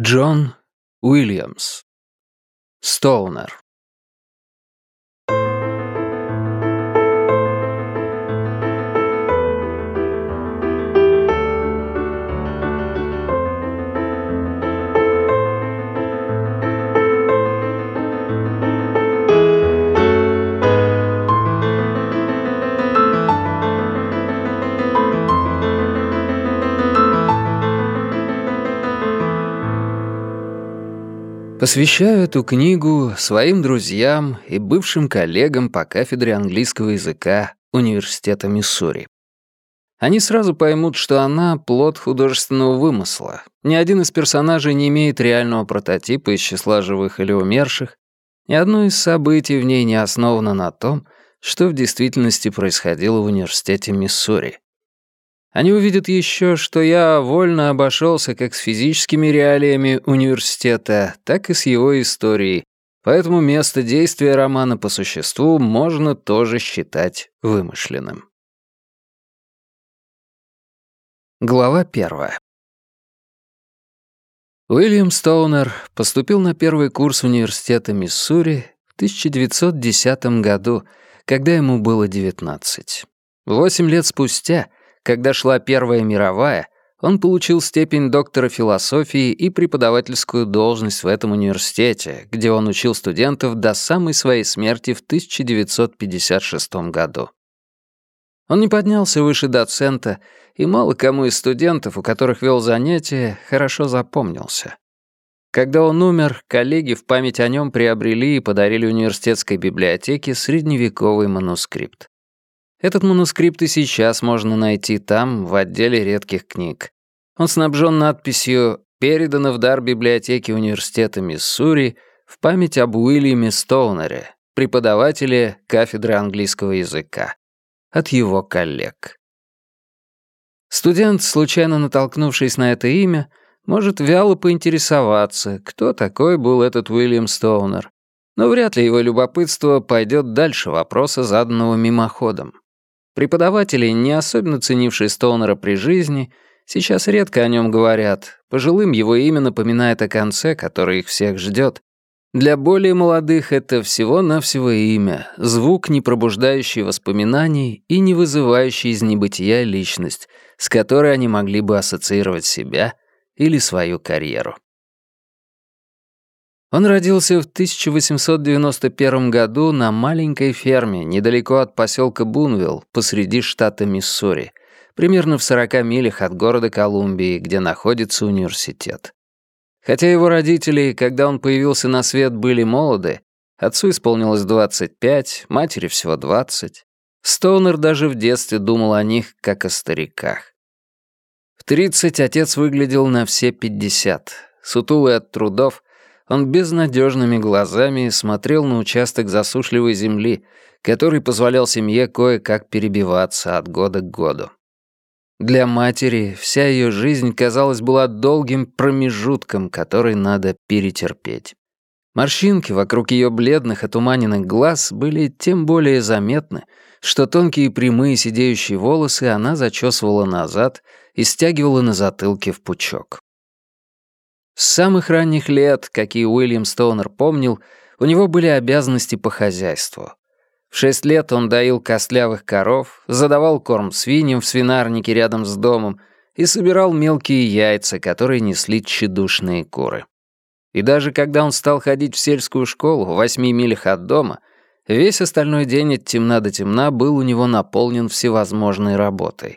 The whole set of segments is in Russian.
Джон Уильямс. Стоунер. Посвящаю эту книгу своим друзьям и бывшим коллегам по кафедре английского языка Университета Миссури. Они сразу поймут, что она — плод художественного вымысла. Ни один из персонажей не имеет реального прототипа из числа живых или умерших. Ни одно из событий в ней не основано на том, что в действительности происходило в Университете Миссури. Они увидят еще, что я вольно обошелся как с физическими реалиями университета, так и с его историей, поэтому место действия романа по существу можно тоже считать вымышленным. Глава первая. Уильям Стоунер поступил на первый курс университета Миссури в 1910 году, когда ему было 19. Восемь лет спустя — когда шла Первая мировая, он получил степень доктора философии и преподавательскую должность в этом университете, где он учил студентов до самой своей смерти в 1956 году. Он не поднялся выше доцента, и мало кому из студентов, у которых вел занятия, хорошо запомнился. Когда он умер, коллеги в память о нем приобрели и подарили университетской библиотеке средневековый манускрипт. Этот манускрипт и сейчас можно найти там, в отделе редких книг. Он снабжен надписью «Передано в дар библиотеки университета Миссури в память об Уильяме Стоунере, преподавателе кафедры английского языка» от его коллег. Студент, случайно натолкнувшись на это имя, может вяло поинтересоваться, кто такой был этот Уильям Стоунер, но вряд ли его любопытство пойдет дальше вопроса, заданного мимоходом. Преподаватели, не особенно ценившие Стоунера при жизни, сейчас редко о нем говорят. Пожилым его имя напоминает о конце, который их всех ждет. Для более молодых это всего-навсего имя, звук, не пробуждающий воспоминаний и не вызывающий из небытия личность, с которой они могли бы ассоциировать себя или свою карьеру. Он родился в 1891 году на маленькой ферме недалеко от поселка Бунвилл посреди штата Миссури, примерно в 40 милях от города Колумбии, где находится университет. Хотя его родители, когда он появился на свет, были молоды, отцу исполнилось 25, матери всего 20, Стоунер даже в детстве думал о них, как о стариках. В 30 отец выглядел на все 50, сутулый от трудов, он безнадежными глазами смотрел на участок засушливой земли, который позволял семье кое-как перебиваться от года к году. Для матери вся ее жизнь, казалось, была долгим промежутком, который надо перетерпеть. Морщинки вокруг ее бледных, отуманенных глаз были тем более заметны, что тонкие прямые сидеющие волосы она зачесывала назад и стягивала на затылке в пучок. С самых ранних лет, какие Уильям Стоунер помнил, у него были обязанности по хозяйству. В шесть лет он доил костлявых коров, задавал корм свиньям в свинарнике рядом с домом и собирал мелкие яйца, которые несли тщедушные куры. И даже когда он стал ходить в сельскую школу в восьми милях от дома, весь остальной день от темна до темна был у него наполнен всевозможной работой.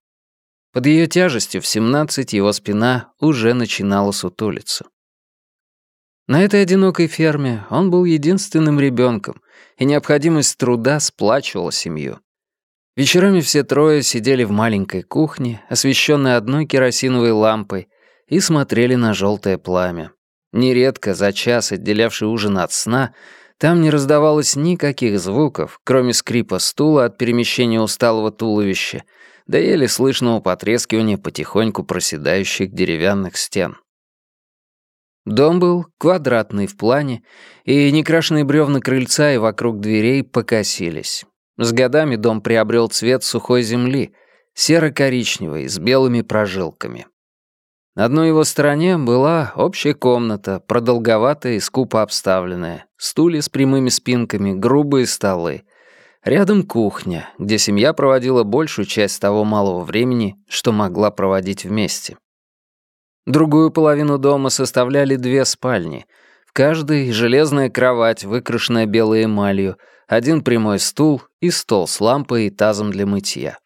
Под ее тяжестью в 17 его спина уже начинала сутулиться. На этой одинокой ферме он был единственным ребенком, и необходимость труда сплачивала семью. Вечерами все трое сидели в маленькой кухне, освещенной одной керосиновой лампой, и смотрели на желтое пламя. Нередко, за час отделявший ужин от сна, там не раздавалось никаких звуков, кроме скрипа стула от перемещения усталого туловища да еле слышного потрескивания потихоньку проседающих деревянных стен. Дом был квадратный в плане, и некрашенные бревна крыльца и вокруг дверей покосились. С годами дом приобрел цвет сухой земли, серо-коричневый, с белыми прожилками. На одной его стороне была общая комната, продолговатая и скупо обставленная, стулья с прямыми спинками, грубые столы. Рядом кухня, где семья проводила большую часть того малого времени, что могла проводить вместе. Другую половину дома составляли две спальни. В каждой железная кровать, выкрашенная белой эмалью, один прямой стул и стол с лампой и тазом для мытья.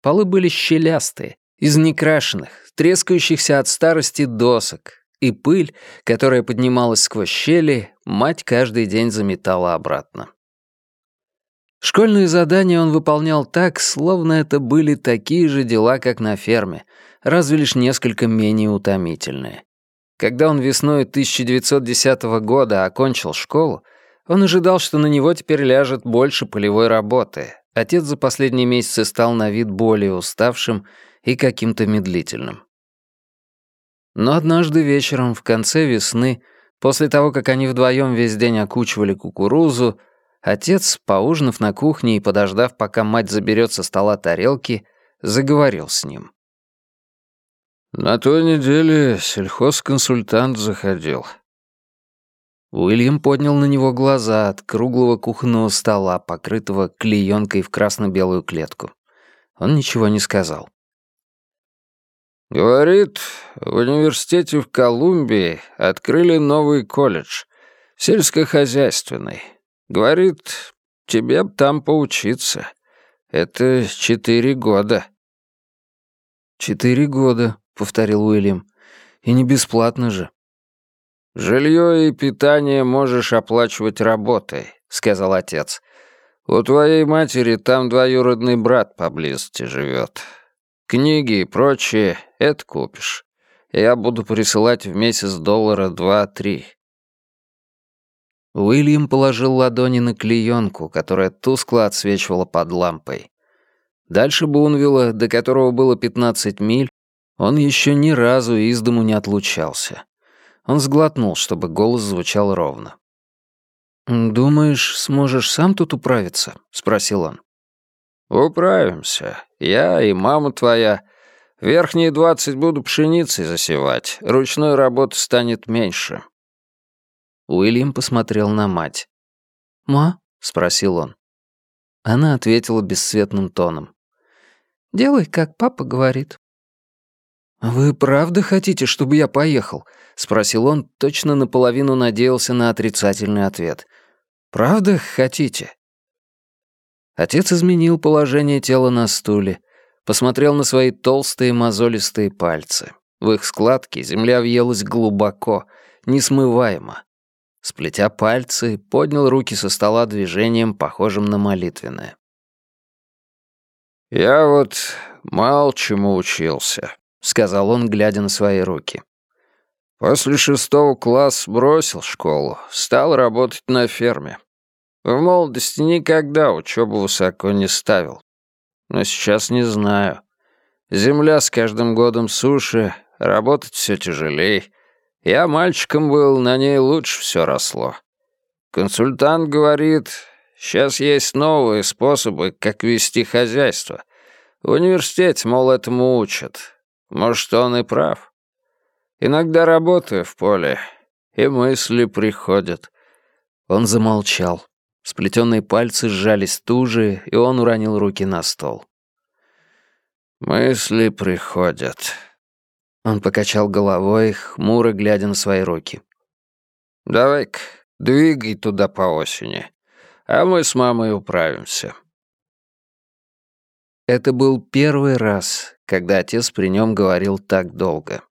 Полы были щелястые, из некрашенных, трескающихся от старости досок, и пыль, которая поднималась сквозь щели, мать каждый день заметала обратно. Школьные задания он выполнял так, словно это были такие же дела, как на ферме, разве лишь несколько менее утомительные. Когда он весной 1910 года окончил школу, он ожидал, что на него теперь ляжет больше полевой работы. Отец за последние месяцы стал на вид более уставшим и каким-то медлительным. Но однажды вечером, в конце весны, после того, как они вдвоем весь день окучивали кукурузу, отец, поужинав на кухне и подождав, пока мать заберет со стола тарелки, заговорил с ним. «На той неделе сельхозконсультант заходил». Уильям поднял на него глаза от круглого кухонного стола, покрытого клеенкой в красно-белую клетку. Он ничего не сказал. Говорит, в университете в Колумбии открыли новый колледж, сельскохозяйственный. Говорит, тебе б там поучиться. Это четыре года. «Четыре года», — повторил Уильям. «И не бесплатно же». «Жилье и питание можешь оплачивать работой», — сказал отец. «У твоей матери там двоюродный брат поблизости живет. Книги и прочее — это купишь. Я буду присылать в месяц доллара два-три». Уильям положил ладони на клеенку, которая тускло отсвечивала под лампой. Дальше Бунвилла, до которого было 15 миль, он еще ни разу из дому не отлучался. Он сглотнул, чтобы голос звучал ровно. «Думаешь, сможешь сам тут управиться?» — спросил он. «Управимся. Я и мама твоя. Верхние двадцать буду пшеницей засевать. Ручной работы станет меньше». Уильям посмотрел на мать. «Ма?» — спросил он. Она ответила бесцветным тоном. «Делай, как папа говорит». «Вы правда хотите, чтобы я поехал?» — спросил он, точно наполовину надеялся на отрицательный ответ. «Правда хотите?» Отец изменил положение тела на стуле, посмотрел на свои толстые мозолистые пальцы. В их складки земля въелась глубоко, несмываемо. Сплетя пальцы, поднял руки со стола движением, похожим на молитвенное. «Я вот мало чему учился», — сказал он, глядя на свои руки. «После шестого класса бросил школу, стал работать на ферме. В молодости никогда учебу высоко не ставил. Но сейчас не знаю. Земля с каждым годом суше, работать все тяжелей. Я мальчиком был, на ней лучше все росло. Консультант говорит, сейчас есть новые способы, как вести хозяйство. В университете, мол, этому учат. Может, он и прав. Иногда работаю в поле, и мысли приходят. Он замолчал. Сплетенные пальцы сжались туже, и он уронил руки на стол. «Мысли приходят». Он покачал головой, хмуро глядя на свои руки. «Давай-ка, двигай туда по осени, а мы с мамой управимся». Это был первый раз, когда отец при нем говорил так долго.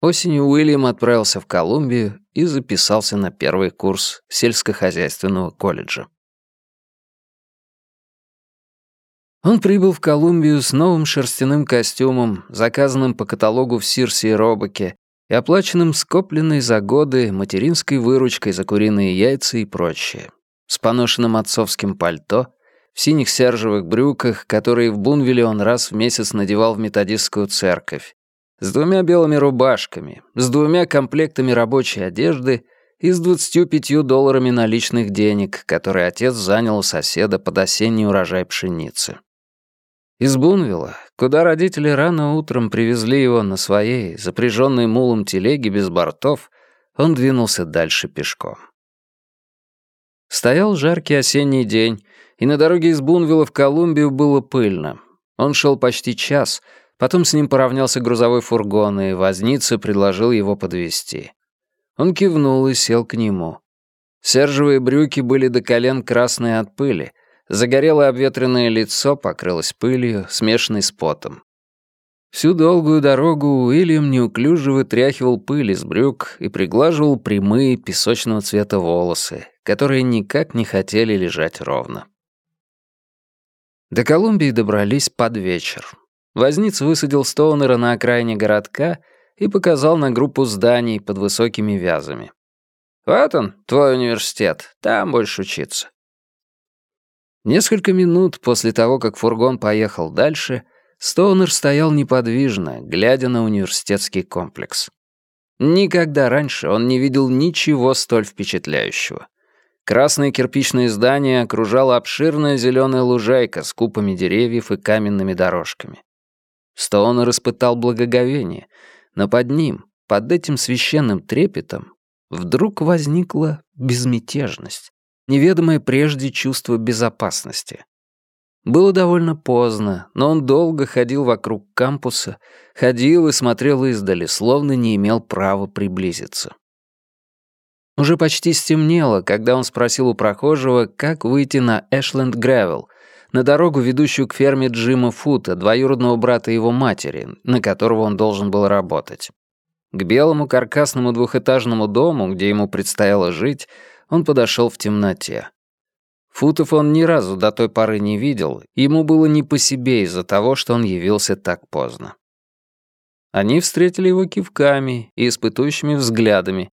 Осенью Уильям отправился в Колумбию и записался на первый курс сельскохозяйственного колледжа. Он прибыл в Колумбию с новым шерстяным костюмом, заказанным по каталогу в Сирсе и Робоке и оплаченным скопленной за годы материнской выручкой за куриные яйца и прочее, с поношенным отцовским пальто, в синих сержевых брюках, которые в Бунвилле он раз в месяц надевал в методистскую церковь, с двумя белыми рубашками, с двумя комплектами рабочей одежды и с 25 долларами наличных денег, которые отец занял у соседа под осенний урожай пшеницы. Из Бунвилла, куда родители рано утром привезли его на своей, запряженной мулом телеге без бортов, он двинулся дальше пешком. Стоял жаркий осенний день, и на дороге из Бунвилла в Колумбию было пыльно. Он шел почти час, потом с ним поравнялся грузовой фургон, и возница предложил его подвезти. Он кивнул и сел к нему. Сержевые брюки были до колен красные от пыли, загорелое обветренное лицо покрылось пылью, смешанной с потом. Всю долгую дорогу Уильям неуклюже вытряхивал пыль из брюк и приглаживал прямые песочного цвета волосы, которые никак не хотели лежать ровно. До Колумбии добрались под вечер. Возниц высадил Стоунера на окраине городка и показал на группу зданий под высокими вязами. «Вот он, твой университет, там больше учиться». Несколько минут после того, как фургон поехал дальше, Стоунер стоял неподвижно, глядя на университетский комплекс. Никогда раньше он не видел ничего столь впечатляющего. Красное кирпичное здание окружала обширная зеленая лужайка с купами деревьев и каменными дорожками. Стоунер испытал благоговение, но под ним, под этим священным трепетом, вдруг возникла безмятежность, неведомое прежде чувство безопасности. Было довольно поздно, но он долго ходил вокруг кампуса, ходил и смотрел издали, словно не имел права приблизиться. Уже почти стемнело, когда он спросил у прохожего, как выйти на Эшленд Гревел, на дорогу, ведущую к ферме Джима Фута, двоюродного брата его матери, на которого он должен был работать. К белому каркасному двухэтажному дому, где ему предстояло жить, он подошел в темноте. Футов он ни разу до той поры не видел, ему было не по себе из-за того, что он явился так поздно. Они встретили его кивками и испытующими взглядами,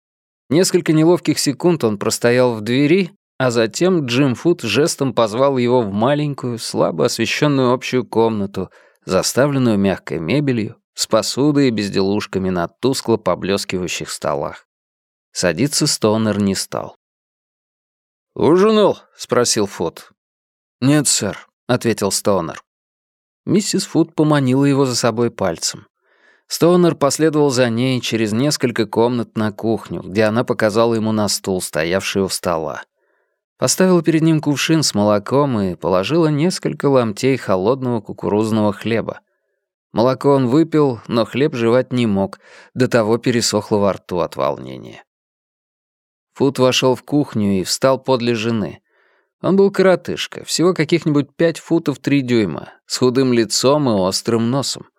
Несколько неловких секунд он простоял в двери, а затем Джим Фуд жестом позвал его в маленькую, слабо освещенную общую комнату, заставленную мягкой мебелью, с посудой и безделушками на тускло поблескивающих столах. Садиться Стоунер не стал. «Ужинал?» — спросил Фуд. «Нет, сэр», — ответил Стоунер. Миссис Фуд поманила его за собой пальцем. Стоунер последовал за ней через несколько комнат на кухню, где она показала ему на стул, стоявший у стола. Поставила перед ним кувшин с молоком и положила несколько ломтей холодного кукурузного хлеба. Молоко он выпил, но хлеб жевать не мог, до того пересохло во рту от волнения. Фут вошел в кухню и встал подле жены. Он был коротышка, всего каких-нибудь пять футов три дюйма, с худым лицом и острым носом.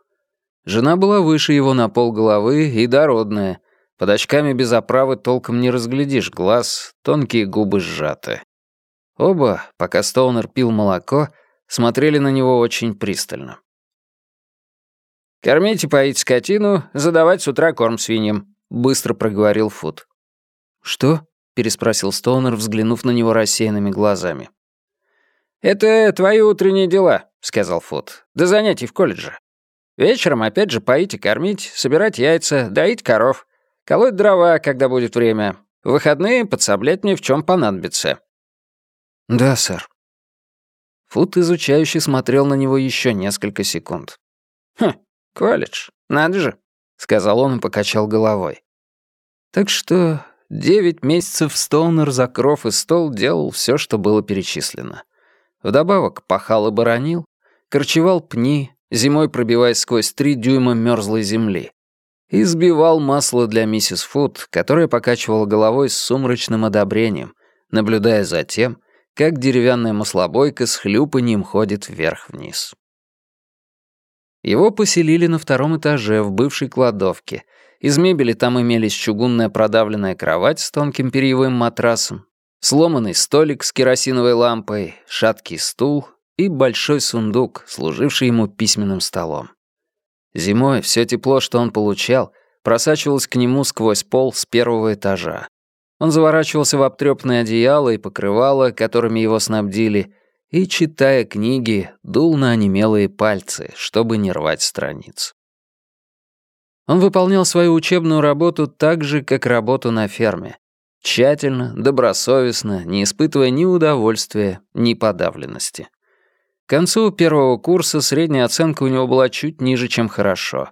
Жена была выше его на пол головы и дородная. Под очками без оправы толком не разглядишь глаз, тонкие губы сжаты. Оба, пока Стоунер пил молоко, смотрели на него очень пристально. «Кормить и поить скотину, задавать с утра корм свиньям», — быстро проговорил Фуд. «Что?» — переспросил Стоунер, взглянув на него рассеянными глазами. «Это твои утренние дела», — сказал Фуд. «До занятий в колледже. Вечером опять же поить и кормить, собирать яйца, доить коров, колоть дрова, когда будет время. В выходные подсоблять мне в чем понадобится». «Да, сэр». Фут изучающий смотрел на него еще несколько секунд. «Хм, колледж, надо же», — сказал он и покачал головой. Так что девять месяцев Стоунер за кров и стол делал все, что было перечислено. Вдобавок пахал и боронил, корчевал пни, зимой пробиваясь сквозь три дюйма мерзлой земли, и сбивал масло для миссис Фуд, которая покачивала головой с сумрачным одобрением, наблюдая за тем, как деревянная маслобойка с хлюпаньем ходит вверх-вниз. Его поселили на втором этаже в бывшей кладовке. Из мебели там имелись чугунная продавленная кровать с тонким перьевым матрасом, сломанный столик с керосиновой лампой, шаткий стул и большой сундук, служивший ему письменным столом. Зимой все тепло, что он получал, просачивалось к нему сквозь пол с первого этажа. Он заворачивался в обтрёпанное одеяло и покрывало, которыми его снабдили, и, читая книги, дул на онемелые пальцы, чтобы не рвать страниц. Он выполнял свою учебную работу так же, как работу на ферме. Тщательно, добросовестно, не испытывая ни удовольствия, ни подавленности. К концу первого курса средняя оценка у него была чуть ниже, чем хорошо.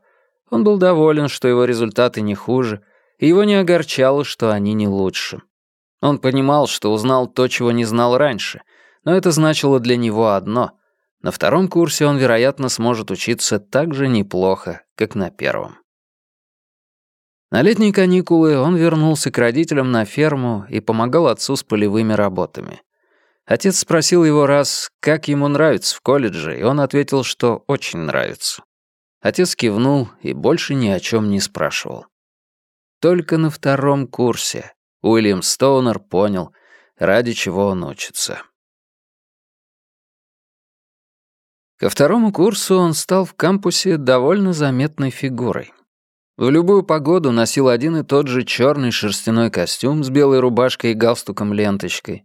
Он был доволен, что его результаты не хуже, и его не огорчало, что они не лучше. Он понимал, что узнал то, чего не знал раньше, но это значило для него одно — на втором курсе он, вероятно, сможет учиться так же неплохо, как на первом. На летние каникулы он вернулся к родителям на ферму и помогал отцу с полевыми работами. Отец спросил его раз, как ему нравится в колледже, и он ответил, что очень нравится. Отец кивнул и больше ни о чем не спрашивал. Только на втором курсе Уильям Стоунер понял, ради чего он учится. Ко второму курсу он стал в кампусе довольно заметной фигурой. В любую погоду носил один и тот же черный шерстяной костюм с белой рубашкой и галстуком-ленточкой.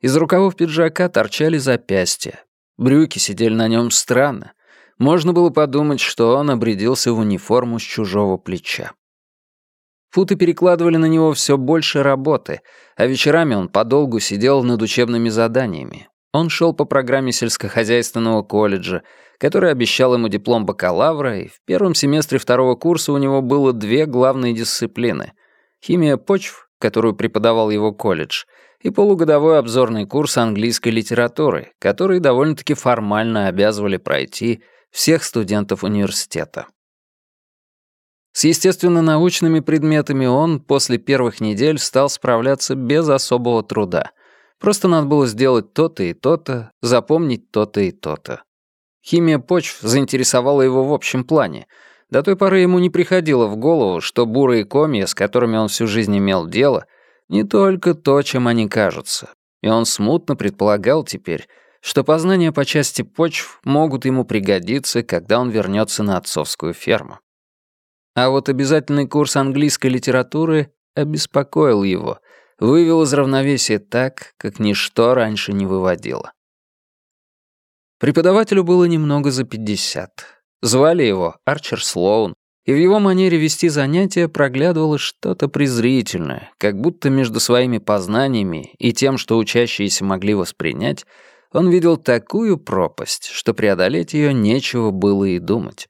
Из рукавов пиджака торчали запястья. Брюки сидели на нем странно. Можно было подумать, что он обрядился в униформу с чужого плеча. Футы перекладывали на него все больше работы, а вечерами он подолгу сидел над учебными заданиями. Он шел по программе сельскохозяйственного колледжа, который обещал ему диплом бакалавра, и в первом семестре второго курса у него было две главные дисциплины — химия почв, которую преподавал его колледж, и полугодовой обзорный курс английской литературы, который довольно-таки формально обязывали пройти всех студентов университета. С естественно-научными предметами он после первых недель стал справляться без особого труда — Просто надо было сделать то-то и то-то, запомнить то-то и то-то. Химия почв заинтересовала его в общем плане. До той поры ему не приходило в голову, что бурые комья, с которыми он всю жизнь имел дело, не только то, чем они кажутся. И он смутно предполагал теперь, что познания по части почв могут ему пригодиться, когда он вернется на отцовскую ферму. А вот обязательный курс английской литературы обеспокоил его, вывел из равновесия так, как ничто раньше не выводило. Преподавателю было немного за пятьдесят. Звали его Арчер Слоун, и в его манере вести занятия проглядывало что-то презрительное, как будто между своими познаниями и тем, что учащиеся могли воспринять, он видел такую пропасть, что преодолеть ее нечего было и думать.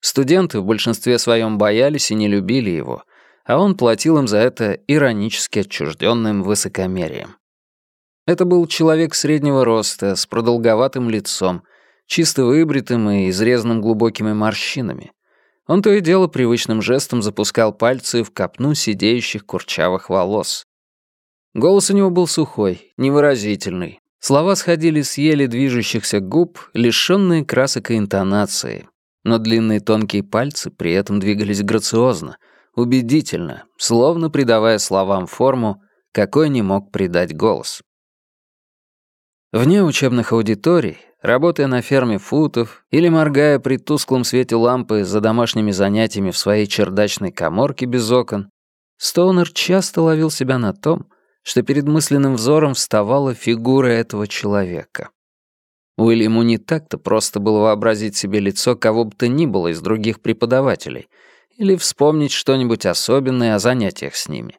Студенты в большинстве своем боялись и не любили его — а он платил им за это иронически отчужденным высокомерием. Это был человек среднего роста, с продолговатым лицом, чисто выбритым и изрезанным глубокими морщинами. Он то и дело привычным жестом запускал пальцы в копну сидеющих курчавых волос. Голос у него был сухой, невыразительный. Слова сходили с еле движущихся губ, лишённые красок и интонации. Но длинные тонкие пальцы при этом двигались грациозно, убедительно, словно придавая словам форму, какой не мог придать голос. Вне учебных аудиторий, работая на ферме футов или моргая при тусклом свете лампы за домашними занятиями в своей чердачной коморке без окон, Стоунер часто ловил себя на том, что перед мысленным взором вставала фигура этого человека. Уильяму не так-то просто было вообразить себе лицо кого бы то ни было из других преподавателей — или вспомнить что-нибудь особенное о занятиях с ними.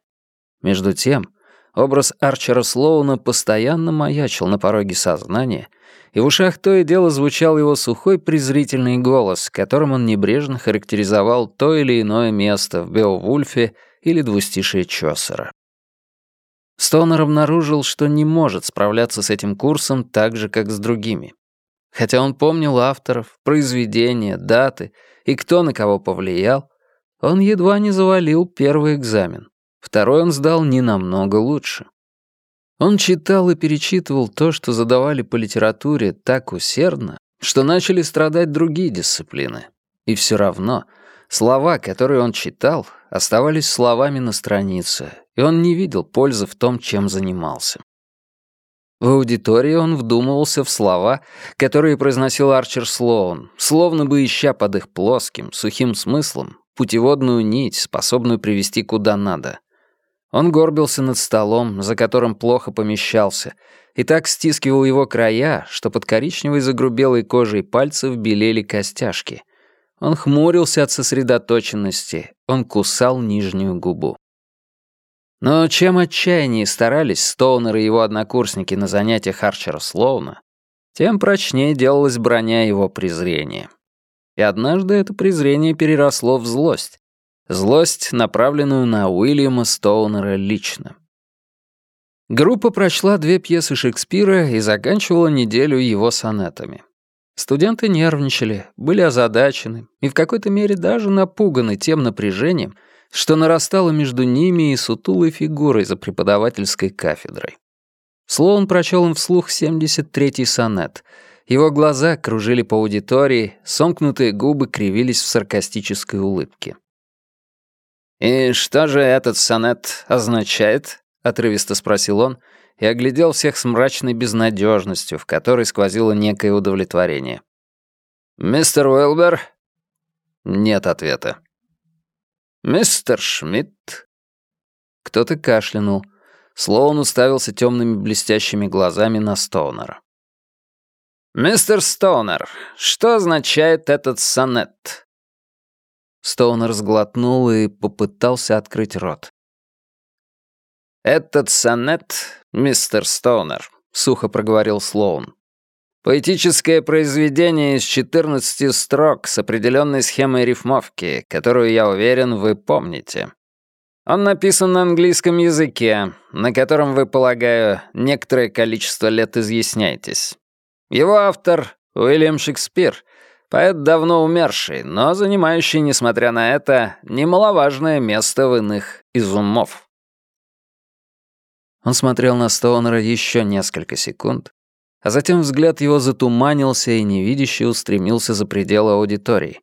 Между тем, образ Арчера Слоуна постоянно маячил на пороге сознания, и в ушах то и дело звучал его сухой презрительный голос, которым он небрежно характеризовал то или иное место в Беовульфе или двустишие Чосера. Стонер обнаружил, что не может справляться с этим курсом так же, как с другими. Хотя он помнил авторов, произведения, даты и кто на кого повлиял, он едва не завалил первый экзамен. Второй он сдал не намного лучше. Он читал и перечитывал то, что задавали по литературе так усердно, что начали страдать другие дисциплины. И все равно слова, которые он читал, оставались словами на странице, и он не видел пользы в том, чем занимался. В аудитории он вдумывался в слова, которые произносил Арчер Слоун, словно бы ища под их плоским, сухим смыслом путеводную нить, способную привести куда надо. Он горбился над столом, за которым плохо помещался, и так стискивал его края, что под коричневой загрубелой кожей пальцев белели костяшки. Он хмурился от сосредоточенности, он кусал нижнюю губу. Но чем отчаяннее старались Стоунер и его однокурсники на занятиях Арчера Слоуна, тем прочнее делалась броня его презрения. И однажды это презрение переросло в злость. Злость, направленную на Уильяма Стоунера лично. Группа прочла две пьесы Шекспира и заканчивала неделю его сонетами. Студенты нервничали, были озадачены и в какой-то мере даже напуганы тем напряжением, что нарастало между ними и сутулой фигурой за преподавательской кафедрой. Слоун прочел им вслух 73-й сонет. Его глаза кружили по аудитории, сомкнутые губы кривились в саркастической улыбке. «И что же этот сонет означает?» — отрывисто спросил он, — и оглядел всех с мрачной безнадежностью, в которой сквозило некое удовлетворение. «Мистер Уэлбер?» Нет ответа. «Мистер Шмидт?» Кто-то кашлянул. Слоун уставился темными блестящими глазами на Стоунера. «Мистер Стоунер, что означает этот сонет?» Стоунер сглотнул и попытался открыть рот. «Этот сонет, мистер Стоунер», — сухо проговорил Слоун. «Поэтическое произведение из 14 строк с определенной схемой рифмовки, которую, я уверен, вы помните. Он написан на английском языке, на котором вы, полагаю, некоторое количество лет изъясняетесь. Его автор — Уильям Шекспир, поэт давно умерший, но занимающий, несмотря на это, немаловажное место в иных из умов. Он смотрел на Стоунера еще несколько секунд, а затем взгляд его затуманился и невидяще устремился за пределы аудитории.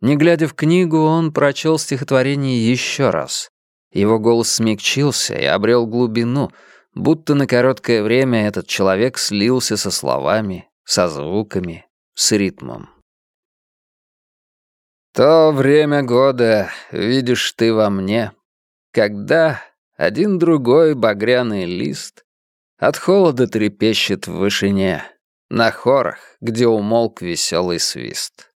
Не глядя в книгу, он прочел стихотворение еще раз. Его голос смягчился и обрел глубину, будто на короткое время этот человек слился со словами, со звуками, с ритмом. «То время года видишь ты во мне, когда один другой багряный лист от холода трепещет в вышине, на хорах, где умолк веселый свист.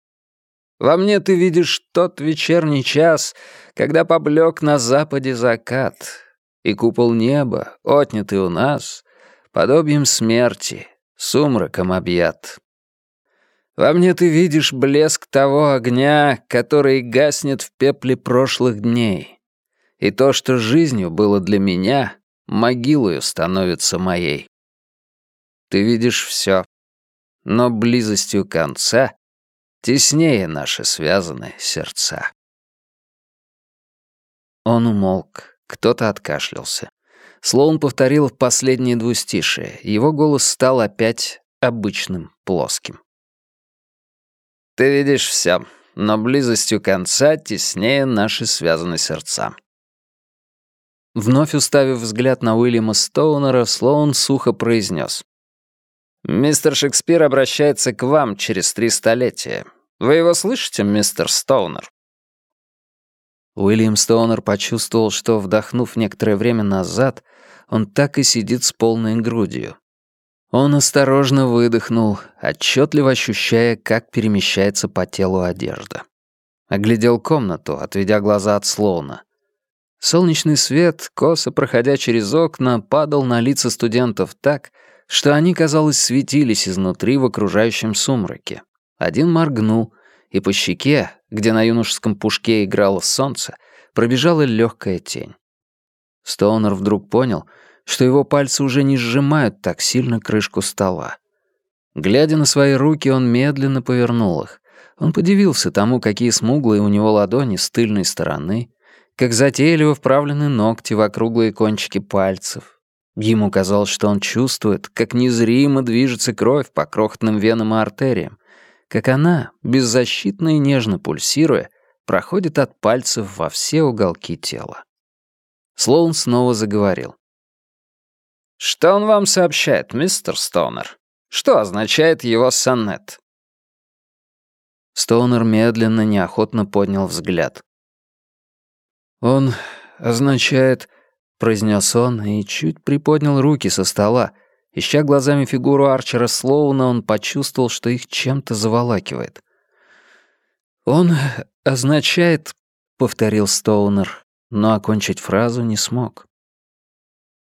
Во мне ты видишь тот вечерний час, когда поблек на западе закат, и купол неба, отнятый у нас, подобием смерти, сумраком объят. Во мне ты видишь блеск того огня, который гаснет в пепле прошлых дней — и то, что жизнью было для меня, могилою становится моей. Ты видишь все, но близостью конца теснее наши связаны сердца. Он умолк, кто-то откашлялся. Слоун повторил последние двустишие, его голос стал опять обычным, плоским. «Ты видишь все, но близостью конца теснее наши связаны сердца. Вновь уставив взгляд на Уильяма Стоунера, Слоун сухо произнес. «Мистер Шекспир обращается к вам через три столетия. Вы его слышите, мистер Стоунер?» Уильям Стоунер почувствовал, что, вдохнув некоторое время назад, он так и сидит с полной грудью. Он осторожно выдохнул, отчетливо ощущая, как перемещается по телу одежда. Оглядел комнату, отведя глаза от Слоуна. Солнечный свет, косо проходя через окна, падал на лица студентов так, что они, казалось, светились изнутри в окружающем сумраке. Один моргнул, и по щеке, где на юношеском пушке играло солнце, пробежала легкая тень. Стоунер вдруг понял, что его пальцы уже не сжимают так сильно крышку стола. Глядя на свои руки, он медленно повернул их. Он подивился тому, какие смуглые у него ладони с тыльной стороны, как затейливо вправлены ногти в округлые кончики пальцев. Ему казалось, что он чувствует, как незримо движется кровь по крохотным венам и артериям, как она, беззащитно и нежно пульсируя, проходит от пальцев во все уголки тела. Слоун снова заговорил. «Что он вам сообщает, мистер Стоунер? Что означает его сонет?» Стоунер медленно, неохотно поднял взгляд. «Он означает...» — произнес он и чуть приподнял руки со стола. Ища глазами фигуру Арчера Слоуна, он почувствовал, что их чем-то заволакивает. «Он означает...» — повторил Стоунер, но окончить фразу не смог.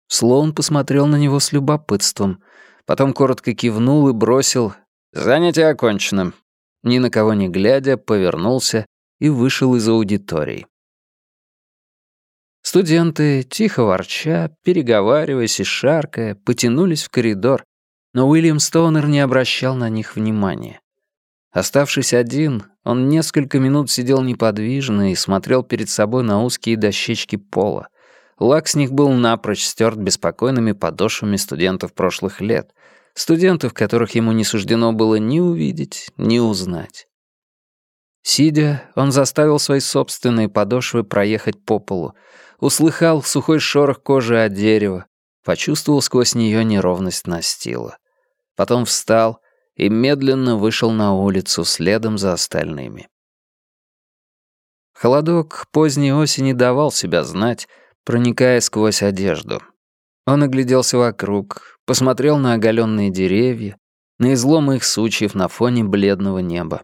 Слоун посмотрел на него с любопытством, Потом коротко кивнул и бросил «Занятие окончено». Ни на кого не глядя, повернулся и вышел из аудитории. Студенты, тихо ворча, переговариваясь и шаркая, потянулись в коридор, но Уильям Стоунер не обращал на них внимания. Оставшись один, он несколько минут сидел неподвижно и смотрел перед собой на узкие дощечки пола. Лак с них был напрочь стерт беспокойными подошвами студентов прошлых лет, студентов, которых ему не суждено было ни увидеть, ни узнать. Сидя, он заставил свои собственные подошвы проехать по полу, услыхал сухой шорох кожи от дерева, почувствовал сквозь нее неровность настила. Потом встал и медленно вышел на улицу следом за остальными. Холодок поздней осени давал себя знать, проникая сквозь одежду. Он огляделся вокруг, посмотрел на оголенные деревья, на изломы их сучьев на фоне бледного неба.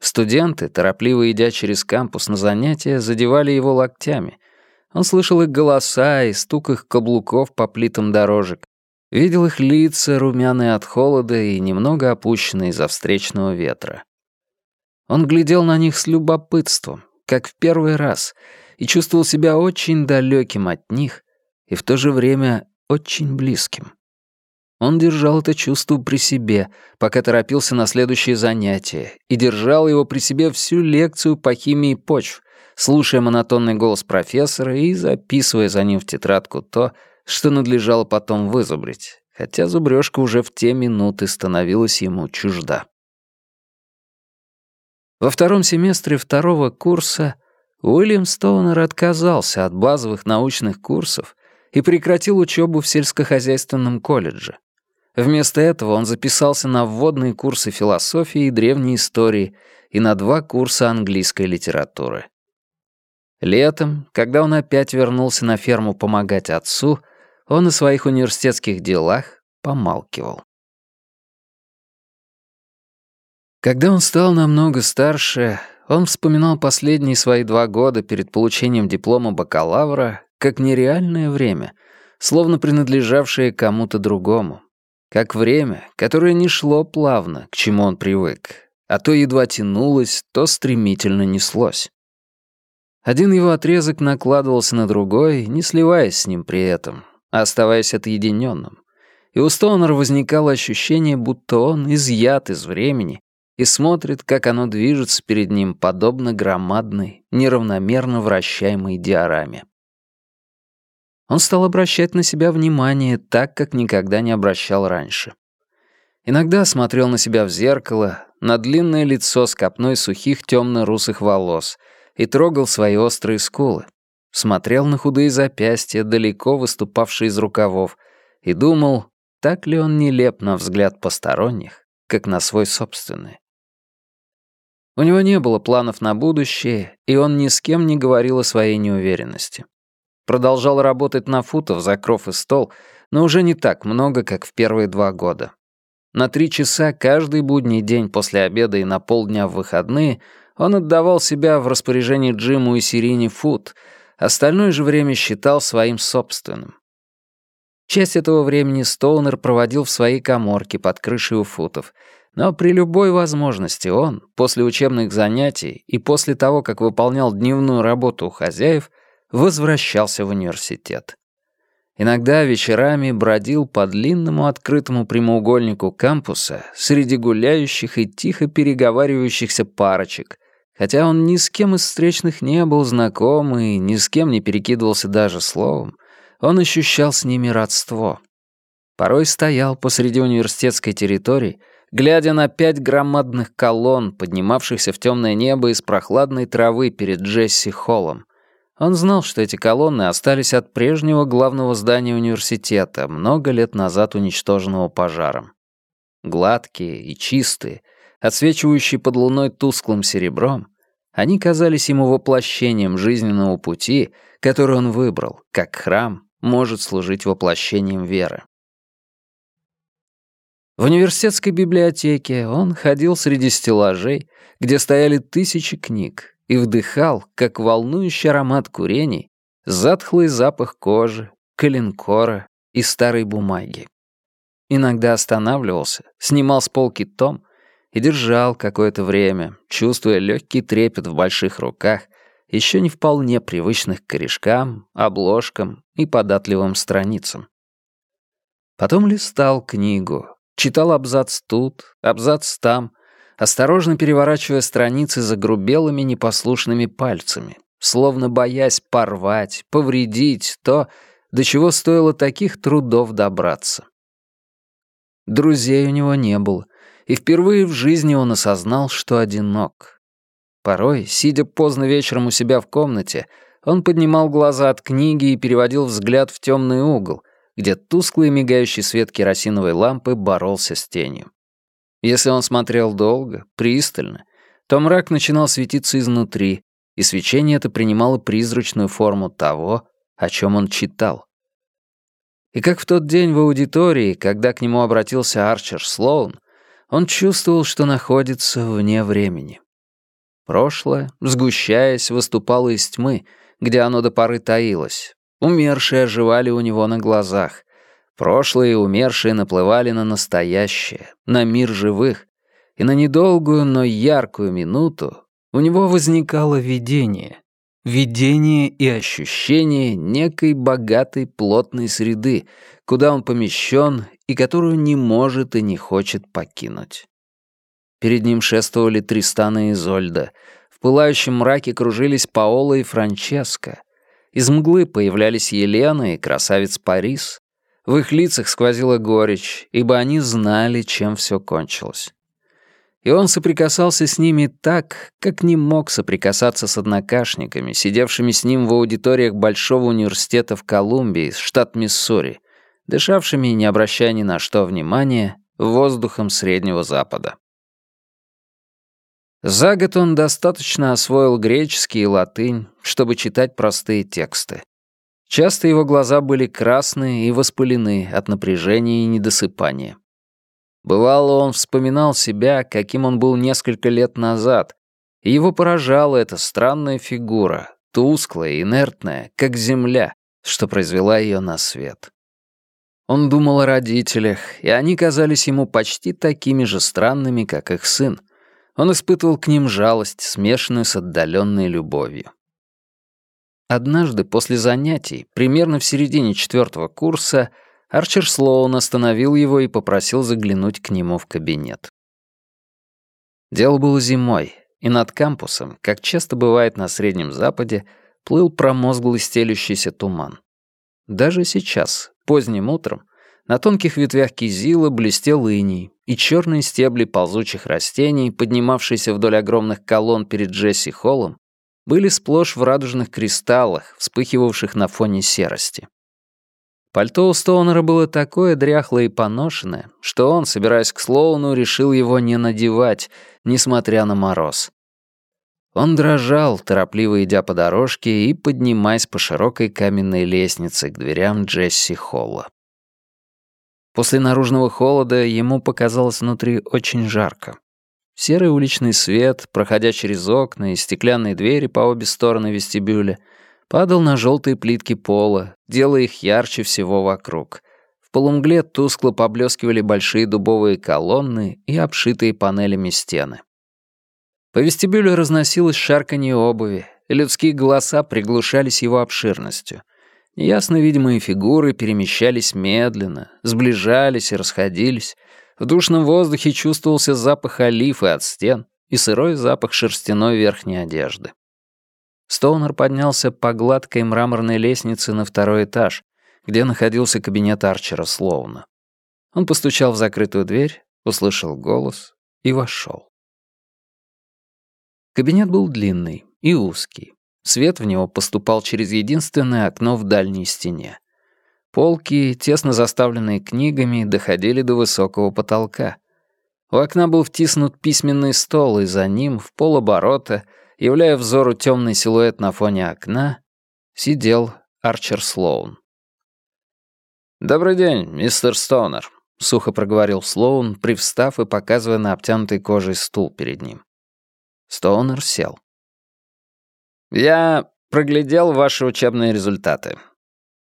Студенты, торопливо идя через кампус на занятия, задевали его локтями — он слышал их голоса и стук их каблуков по плитам дорожек, видел их лица, румяные от холода и немного опущенные из-за встречного ветра. Он глядел на них с любопытством, как в первый раз, и чувствовал себя очень далеким от них и в то же время очень близким. Он держал это чувство при себе, пока торопился на следующее занятие, и держал его при себе всю лекцию по химии почв, слушая монотонный голос профессора и записывая за ним в тетрадку то, что надлежало потом вызубрить, хотя зубрёжка уже в те минуты становилась ему чужда. Во втором семестре второго курса Уильям Стоунер отказался от базовых научных курсов и прекратил учебу в сельскохозяйственном колледже. Вместо этого он записался на вводные курсы философии и древней истории и на два курса английской литературы. Летом, когда он опять вернулся на ферму помогать отцу, он о своих университетских делах помалкивал. Когда он стал намного старше, он вспоминал последние свои два года перед получением диплома бакалавра как нереальное время, словно принадлежавшее кому-то другому, как время, которое не шло плавно, к чему он привык, а то едва тянулось, то стремительно неслось. Один его отрезок накладывался на другой, не сливаясь с ним при этом, а оставаясь отъединенным. И у Стоунера возникало ощущение, будто он изъят из времени и смотрит, как оно движется перед ним, подобно громадной, неравномерно вращаемой диораме. Он стал обращать на себя внимание так, как никогда не обращал раньше. Иногда смотрел на себя в зеркало, на длинное лицо с копной сухих темно-русых волос — и трогал свои острые скулы. Смотрел на худые запястья, далеко выступавшие из рукавов, и думал, так ли он нелеп на взгляд посторонних, как на свой собственный. У него не было планов на будущее, и он ни с кем не говорил о своей неуверенности. Продолжал работать на футов за кров и стол, но уже не так много, как в первые два года. На три часа каждый будний день после обеда и на полдня в выходные он отдавал себя в распоряжение Джиму и Сирине Фуд, остальное же время считал своим собственным. Часть этого времени Стоунер проводил в своей коморке под крышей у Футов, но при любой возможности он, после учебных занятий и после того, как выполнял дневную работу у хозяев, возвращался в университет. Иногда вечерами бродил по длинному открытому прямоугольнику кампуса среди гуляющих и тихо переговаривающихся парочек, Хотя он ни с кем из встречных не был знаком и ни с кем не перекидывался даже словом, он ощущал с ними родство. Порой стоял посреди университетской территории, глядя на пять громадных колонн, поднимавшихся в темное небо из прохладной травы перед Джесси Холлом. Он знал, что эти колонны остались от прежнего главного здания университета, много лет назад уничтоженного пожаром. Гладкие и чистые, отсвечивающие под луной тусклым серебром, они казались ему воплощением жизненного пути, который он выбрал, как храм может служить воплощением веры. В университетской библиотеке он ходил среди стеллажей, где стояли тысячи книг, и вдыхал, как волнующий аромат курений, затхлый запах кожи, коленкора и старой бумаги. иногда останавливался, снимал с полки том и держал какое-то время, чувствуя легкий трепет в больших руках, еще не вполне привычных к корешкам, обложкам и податливым страницам. Потом листал книгу, читал абзац тут, абзац там, осторожно переворачивая страницы загрубелыми непослушными пальцами, словно боясь порвать, повредить то, до чего стоило таких трудов добраться. Друзей у него не было, и впервые в жизни он осознал, что одинок. Порой, сидя поздно вечером у себя в комнате, он поднимал глаза от книги и переводил взгляд в темный угол, где тусклый мигающий свет керосиновой лампы боролся с тенью. Если он смотрел долго, пристально, то мрак начинал светиться изнутри, и свечение это принимало призрачную форму того, о чем он читал. И как в тот день в аудитории, когда к нему обратился Арчер Слоун, он чувствовал, что находится вне времени. Прошлое, сгущаясь, выступало из тьмы, где оно до поры таилось. Умершие оживали у него на глазах. Прошлые умершие наплывали на настоящее, на мир живых. И на недолгую, но яркую минуту у него возникало видение. Видение и ощущение некой богатой плотной среды, куда он помещен и которую не может и не хочет покинуть. Перед ним шествовали Тристана и Изольда. В пылающем мраке кружились Паола и Франческо. Из мглы появлялись Елена и красавец Парис. В их лицах сквозила горечь, ибо они знали, чем все кончилось и он соприкасался с ними так, как не мог соприкасаться с однокашниками, сидевшими с ним в аудиториях Большого университета в Колумбии, штат Миссури, дышавшими, не обращая ни на что внимания, воздухом Среднего Запада. За год он достаточно освоил греческий и латынь, чтобы читать простые тексты. Часто его глаза были красные и воспалены от напряжения и недосыпания. Бывало, он вспоминал себя, каким он был несколько лет назад, и его поражала эта странная фигура, тусклая, инертная, как земля, что произвела ее на свет. Он думал о родителях, и они казались ему почти такими же странными, как их сын. Он испытывал к ним жалость, смешанную с отдаленной любовью. Однажды после занятий, примерно в середине четвертого курса, Арчер Слоун остановил его и попросил заглянуть к нему в кабинет. Дело было зимой, и над кампусом, как часто бывает на Среднем Западе, плыл промозглый стелющийся туман. Даже сейчас, поздним утром, на тонких ветвях кизила блестел иней, и черные стебли ползучих растений, поднимавшиеся вдоль огромных колонн перед Джесси Холлом, были сплошь в радужных кристаллах, вспыхивавших на фоне серости. Пальто у Стоунера было такое дряхлое и поношенное, что он, собираясь к Слоуну, решил его не надевать, несмотря на мороз. Он дрожал, торопливо идя по дорожке и поднимаясь по широкой каменной лестнице к дверям Джесси Холла. После наружного холода ему показалось внутри очень жарко. Серый уличный свет, проходя через окна и стеклянные двери по обе стороны вестибюля — падал на желтые плитки пола, делая их ярче всего вокруг. В полумгле тускло поблескивали большие дубовые колонны и обшитые панелями стены. По вестибюлю разносилось шарканье обуви, людские голоса приглушались его обширностью. Неясно видимые фигуры перемещались медленно, сближались и расходились. В душном воздухе чувствовался запах олифы от стен и сырой запах шерстяной верхней одежды. Стоунер поднялся по гладкой мраморной лестнице на второй этаж, где находился кабинет Арчера Слоуна. Он постучал в закрытую дверь, услышал голос и вошел. Кабинет был длинный и узкий. Свет в него поступал через единственное окно в дальней стене. Полки, тесно заставленные книгами, доходили до высокого потолка. У окна был втиснут письменный стол, и за ним, в полоборота, являя взору темный силуэт на фоне окна, сидел Арчер Слоун. «Добрый день, мистер Стоунер», — сухо проговорил Слоун, привстав и показывая на обтянутый кожей стул перед ним. Стоунер сел. «Я проглядел ваши учебные результаты.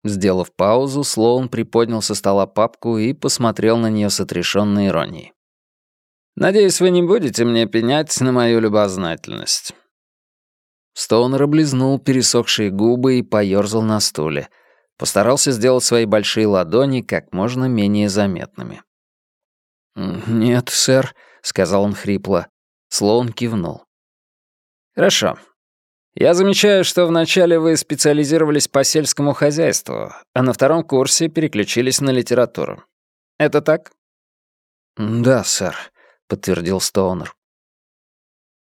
Сделав паузу, Слоун приподнял со стола папку и посмотрел на нее с отрешенной иронией. «Надеюсь, вы не будете мне пенять на мою любознательность». Стоунер облизнул пересохшие губы и поёрзал на стуле. Постарался сделать свои большие ладони как можно менее заметными. «Нет, сэр», — сказал он хрипло. Слоун кивнул. «Хорошо. Я замечаю, что вначале вы специализировались по сельскому хозяйству, а на втором курсе переключились на литературу. Это так? Да, сэр, подтвердил Стоунер.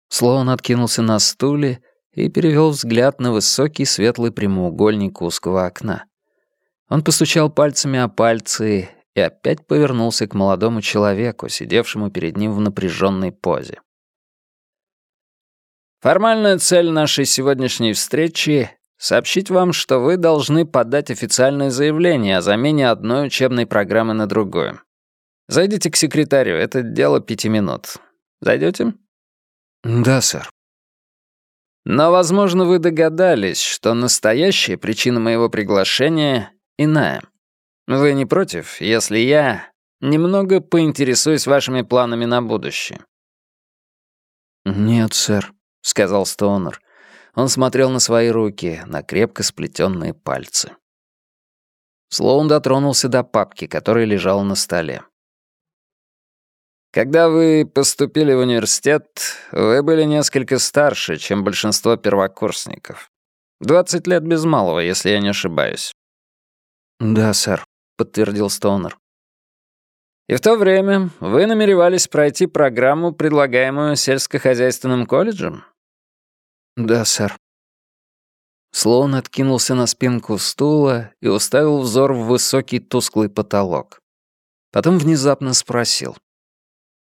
Слоун откинулся на стуле и перевел взгляд на высокий светлый прямоугольник узкого окна. Он постучал пальцами о пальцы и опять повернулся к молодому человеку, сидевшему перед ним в напряженной позе. Формальная цель нашей сегодняшней встречи — сообщить вам, что вы должны подать официальное заявление о замене одной учебной программы на другую. Зайдите к секретарю, это дело пяти минут. Зайдете? Да, сэр. Но, возможно, вы догадались, что настоящая причина моего приглашения иная. Вы не против, если я немного поинтересуюсь вашими планами на будущее? Нет, сэр. — сказал Стоунер. Он смотрел на свои руки, на крепко сплетенные пальцы. Слоун дотронулся до папки, которая лежала на столе. «Когда вы поступили в университет, вы были несколько старше, чем большинство первокурсников. Двадцать лет без малого, если я не ошибаюсь». «Да, сэр», — подтвердил Стоунер. «И в то время вы намеревались пройти программу, предлагаемую сельскохозяйственным колледжем?» «Да, сэр». Слоун откинулся на спинку стула и уставил взор в высокий тусклый потолок. Потом внезапно спросил.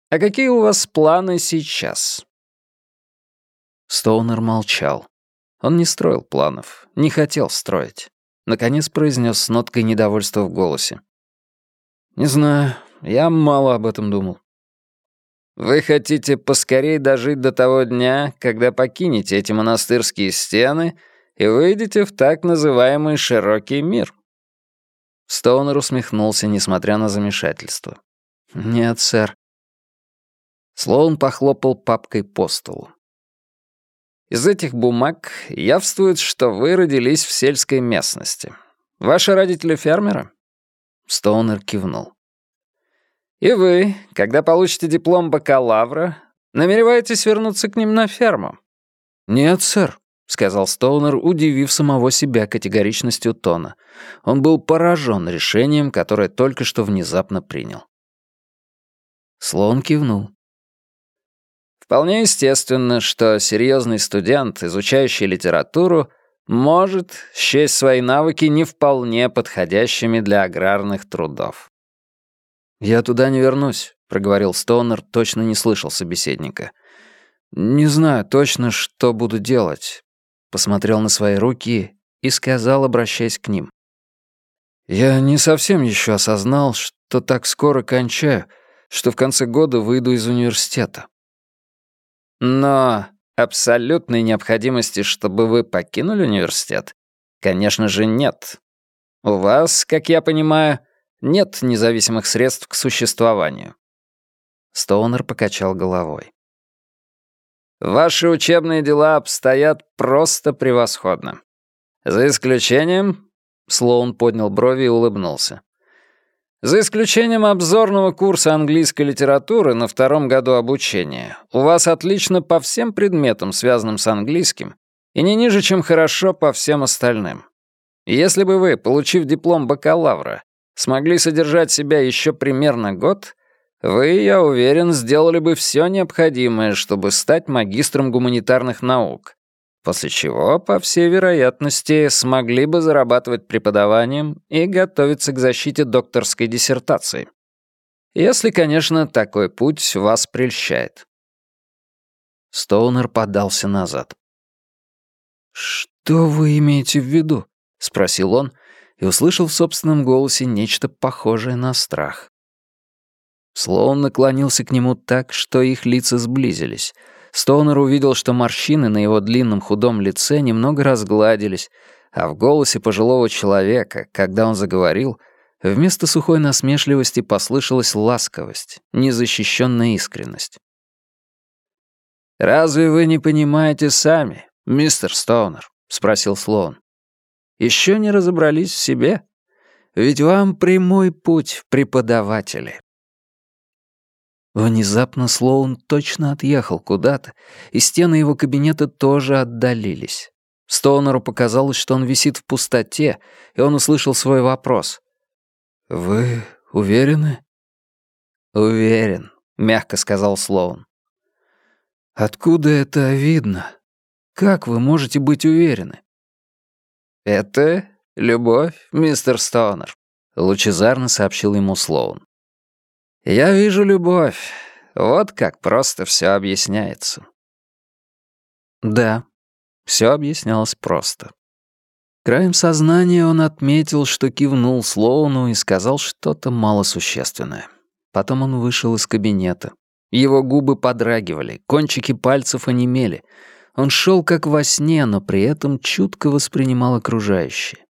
«А какие у вас планы сейчас?» Стоунер молчал. Он не строил планов, не хотел строить. Наконец произнес с ноткой недовольства в голосе. «Не знаю, я мало об этом думал. Вы хотите поскорей дожить до того дня, когда покинете эти монастырские стены и выйдете в так называемый широкий мир?» Стоунер усмехнулся, несмотря на замешательство. «Нет, сэр». Слоун похлопал папкой по столу. «Из этих бумаг явствует, что вы родились в сельской местности. Ваши родители фермеры?» Стоунер кивнул. И вы, когда получите диплом бакалавра, намереваетесь вернуться к ним на ферму?» «Нет, сэр», — сказал Стоунер, удивив самого себя категоричностью тона. Он был поражен решением, которое только что внезапно принял. Слоун кивнул. Вполне естественно, что серьезный студент, изучающий литературу, может счесть свои навыки не вполне подходящими для аграрных трудов. «Я туда не вернусь», — проговорил Стоунер, точно не слышал собеседника. «Не знаю точно, что буду делать», — посмотрел на свои руки и сказал, обращаясь к ним. «Я не совсем еще осознал, что так скоро кончаю, что в конце года выйду из университета». «Но абсолютной необходимости, чтобы вы покинули университет, конечно же, нет. У вас, как я понимаю, нет независимых средств к существованию. Стоунер покачал головой. Ваши учебные дела обстоят просто превосходно. За исключением... Слоун поднял брови и улыбнулся. За исключением обзорного курса английской литературы на втором году обучения, у вас отлично по всем предметам, связанным с английским, и не ниже, чем хорошо по всем остальным. Если бы вы, получив диплом бакалавра, смогли содержать себя еще примерно год, вы, я уверен, сделали бы все необходимое, чтобы стать магистром гуманитарных наук, после чего, по всей вероятности, смогли бы зарабатывать преподаванием и готовиться к защите докторской диссертации. Если, конечно, такой путь вас прельщает. Стоунер подался назад. «Что вы имеете в виду?» — спросил он, и услышал в собственном голосе нечто похожее на страх. Слоун наклонился к нему так, что их лица сблизились. Стоунер увидел, что морщины на его длинном худом лице немного разгладились, а в голосе пожилого человека, когда он заговорил, вместо сухой насмешливости послышалась ласковость, незащищенная искренность. «Разве вы не понимаете сами, мистер Стоунер?» — спросил Слоун. «Еще не разобрались в себе? Ведь вам прямой путь в преподаватели». Внезапно Слоун точно отъехал куда-то, и стены его кабинета тоже отдалились. Стоунеру показалось, что он висит в пустоте, и он услышал свой вопрос. «Вы уверены?» «Уверен», — мягко сказал Слоун. «Откуда это видно? Как вы можете быть уверены?» «Это любовь, мистер Стоунер», — лучезарно сообщил ему Слоун. «Я вижу любовь. Вот как просто все объясняется». Да, все объяснялось просто. Краем сознания он отметил, что кивнул Слоуну и сказал что-то малосущественное. Потом он вышел из кабинета. Его губы подрагивали, кончики пальцев онемели. Он шел как во сне, но при этом чутко воспринимал окружающее.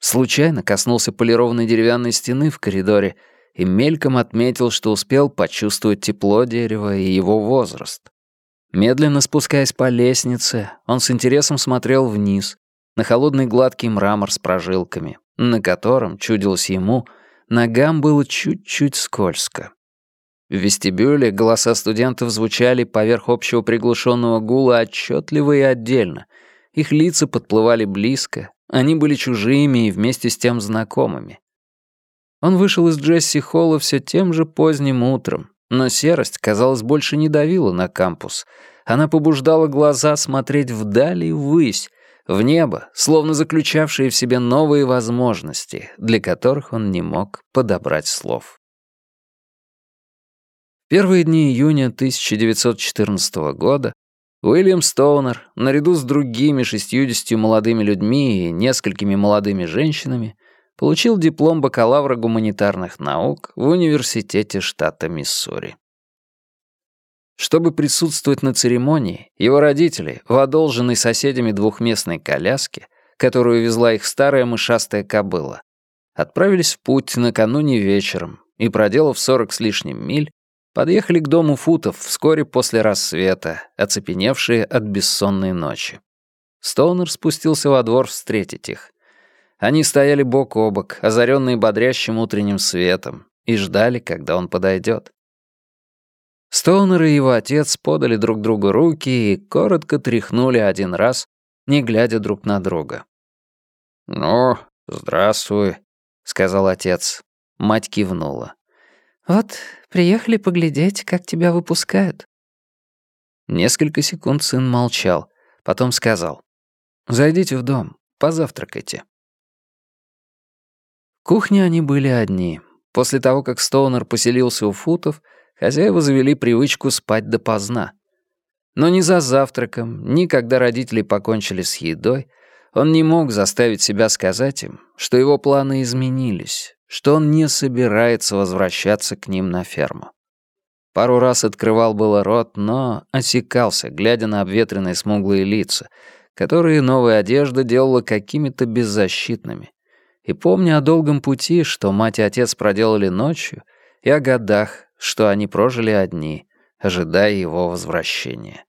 Случайно коснулся полированной деревянной стены в коридоре — и мельком отметил, что успел почувствовать тепло дерева и его возраст. Медленно спускаясь по лестнице, он с интересом смотрел вниз, на холодный гладкий мрамор с прожилками, на котором, чудилось ему, ногам было чуть-чуть скользко. В вестибюле голоса студентов звучали поверх общего приглушенного гула отчетливо и отдельно. Их лица подплывали близко, они были чужими и вместе с тем знакомыми. Он вышел из Джесси Холла все тем же поздним утром, но серость, казалось, больше не давила на кампус. Она побуждала глаза смотреть вдаль и ввысь, в небо, словно заключавшие в себе новые возможности, для которых он не мог подобрать слов. Первые дни июня 1914 года Уильям Стоунер, наряду с другими шестьюдесятью молодыми людьми и несколькими молодыми женщинами, получил диплом бакалавра гуманитарных наук в университете штата Миссури. Чтобы присутствовать на церемонии, его родители, в одолженной соседями двухместной коляске, которую везла их старая мышастая кобыла, отправились в путь накануне вечером и, проделав сорок с лишним миль, подъехали к дому Футов вскоре после рассвета, оцепеневшие от бессонной ночи. Стоунер спустился во двор встретить их. Они стояли бок о бок, озаренные бодрящим утренним светом, и ждали, когда он подойдет. Стоунер и его отец подали друг другу руки и коротко тряхнули один раз, не глядя друг на друга. «Ну, здравствуй», — сказал отец. Мать кивнула. «Вот, приехали поглядеть, как тебя выпускают». Несколько секунд сын молчал, потом сказал. «Зайдите в дом, позавтракайте». кухне они были одни. После того, как Стоунер поселился у Футов, хозяева завели привычку спать допоздна. Но ни за завтраком, ни когда родители покончили с едой, он не мог заставить себя сказать им, что его планы изменились, что он не собирается возвращаться к ним на ферму. Пару раз открывал было рот, но осекался, глядя на обветренные смуглые лица, которые новая одежда делала какими-то беззащитными, и помня о долгом пути, что мать и отец проделали ночью, и о годах, что они прожили одни, ожидая его возвращения.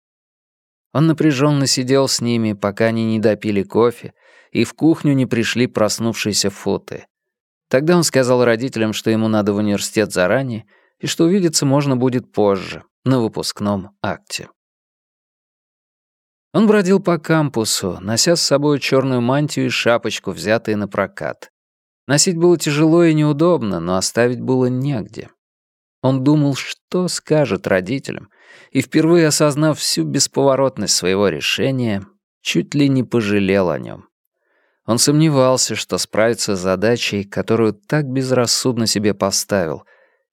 Он напряженно сидел с ними, пока они не допили кофе, и в кухню не пришли проснувшиеся фоты. Тогда он сказал родителям, что ему надо в университет заранее, и что увидеться можно будет позже, на выпускном акте. Он бродил по кампусу, нося с собой черную мантию и шапочку, взятые на прокат. Носить было тяжело и неудобно, но оставить было негде. Он думал, что скажет родителям, и, впервые осознав всю бесповоротность своего решения, чуть ли не пожалел о нем. Он сомневался, что справится с задачей, которую так безрассудно себе поставил,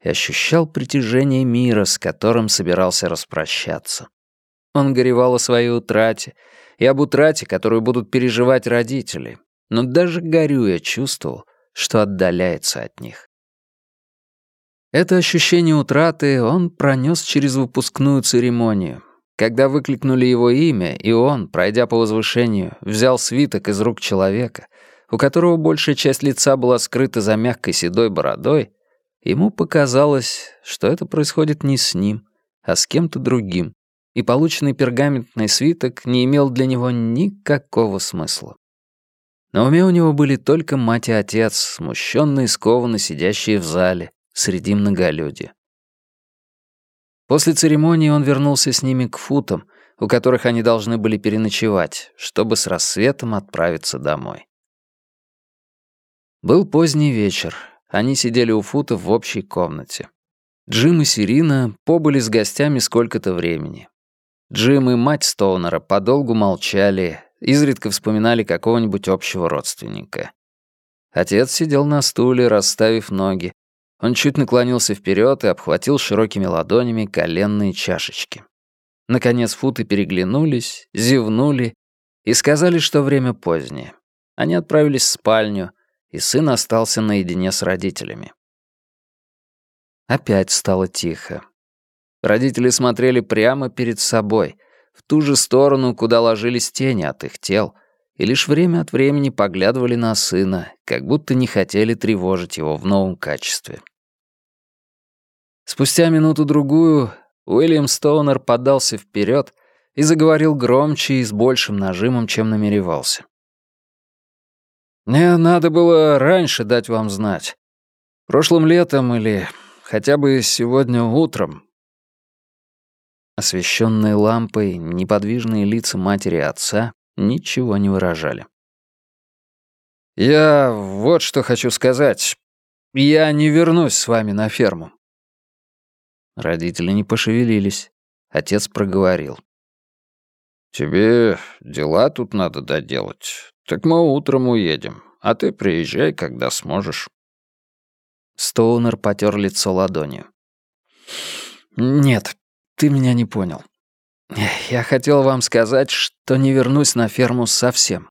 и ощущал притяжение мира, с которым собирался распрощаться. Он горевал о своей утрате и об утрате, которую будут переживать родители. Но даже горюя чувствовал, что отдаляется от них. Это ощущение утраты он пронес через выпускную церемонию. Когда выкликнули его имя, и он, пройдя по возвышению, взял свиток из рук человека, у которого большая часть лица была скрыта за мягкой седой бородой, ему показалось, что это происходит не с ним, а с кем-то другим, и полученный пергаментный свиток не имел для него никакого смысла. На уме у него были только мать и отец, смущенные и скованно сидящие в зале, среди многолюдия. После церемонии он вернулся с ними к футам, у которых они должны были переночевать, чтобы с рассветом отправиться домой. Был поздний вечер. Они сидели у футов в общей комнате. Джим и Сирина побыли с гостями сколько-то времени. Джим и мать Стоунера подолгу молчали, изредка вспоминали какого-нибудь общего родственника. Отец сидел на стуле, расставив ноги, он чуть наклонился вперед и обхватил широкими ладонями коленные чашечки. Наконец футы переглянулись, зевнули и сказали, что время позднее. Они отправились в спальню, и сын остался наедине с родителями. Опять стало тихо. Родители смотрели прямо перед собой, в ту же сторону, куда ложились тени от их тел, и лишь время от времени поглядывали на сына, как будто не хотели тревожить его в новом качестве. Спустя минуту-другую Уильям Стоунер подался вперед и заговорил громче и с большим нажимом, чем намеревался. «Мне надо было раньше дать вам знать. Прошлым летом или хотя бы сегодня утром». Освещенные лампой неподвижные лица матери и отца ничего не выражали. «Я вот что хочу сказать. Я не вернусь с вами на ферму». Родители не пошевелились. Отец проговорил. «Тебе дела тут надо доделать. Так мы утром уедем, а ты приезжай, когда сможешь». Стоунер потер лицо ладонью. «Нет, ты меня не понял. Я хотел вам сказать, что не вернусь на ферму совсем.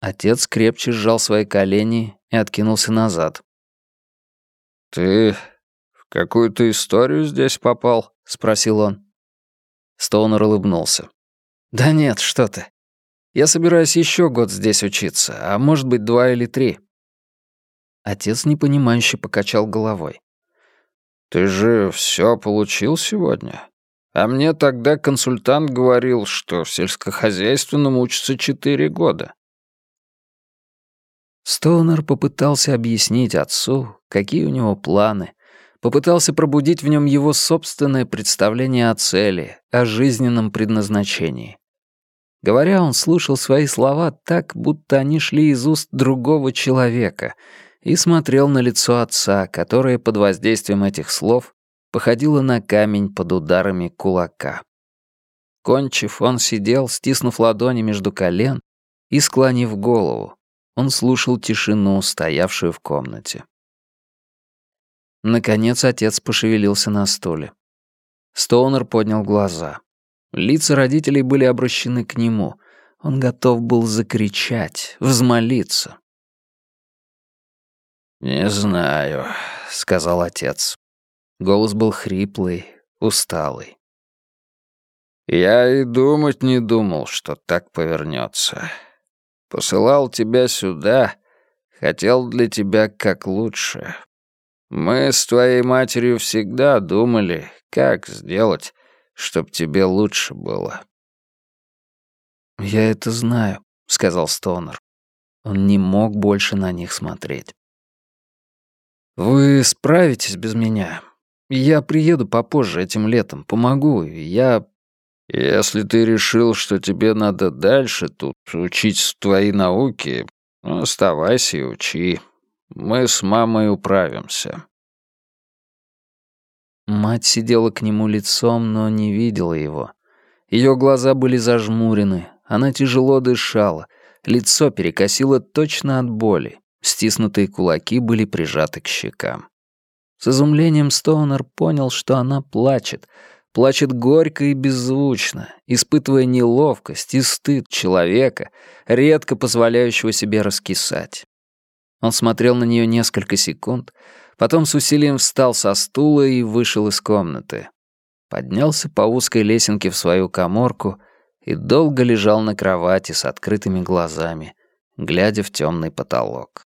Отец крепче сжал свои колени и откинулся назад. «Ты в какую-то историю здесь попал?» — спросил он. Стоунер улыбнулся. «Да нет, что ты. Я собираюсь еще год здесь учиться, а может быть, два или три». Отец непонимающе покачал головой. «Ты же все получил сегодня? А мне тогда консультант говорил, что в сельскохозяйственном учатся четыре года. Стоунер попытался объяснить отцу, какие у него планы, попытался пробудить в нем его собственное представление о цели, о жизненном предназначении. Говоря, он слушал свои слова так, будто они шли из уст другого человека, и смотрел на лицо отца, которое под воздействием этих слов походила на камень под ударами кулака. Кончив, он сидел, стиснув ладони между колен и склонив голову. Он слушал тишину, стоявшую в комнате. Наконец отец пошевелился на стуле. Стоунер поднял глаза. Лица родителей были обращены к нему. Он готов был закричать, взмолиться. «Не знаю», — сказал отец. Голос был хриплый, усталый. «Я и думать не думал, что так повернется. Посылал тебя сюда, хотел для тебя как лучше. Мы с твоей матерью всегда думали, как сделать, чтоб тебе лучше было». «Я это знаю», — сказал Стонер. Он не мог больше на них смотреть. «Вы справитесь без меня. Я приеду попозже этим летом, помогу, я... Если ты решил, что тебе надо дальше тут учить твои науки, оставайся и учи. Мы с мамой управимся. Мать сидела к нему лицом, но не видела его. Ее глаза были зажмурены, она тяжело дышала, лицо перекосило точно от боли, стиснутые кулаки были прижаты к щекам. С изумлением Стоунер понял, что она плачет. Плачет горько и беззвучно, испытывая неловкость и стыд человека, редко позволяющего себе раскисать. Он смотрел на нее несколько секунд, потом с усилием встал со стула и вышел из комнаты. поднялся по узкой лесенке в свою коморку и долго лежал на кровати с открытыми глазами, глядя в темный потолок.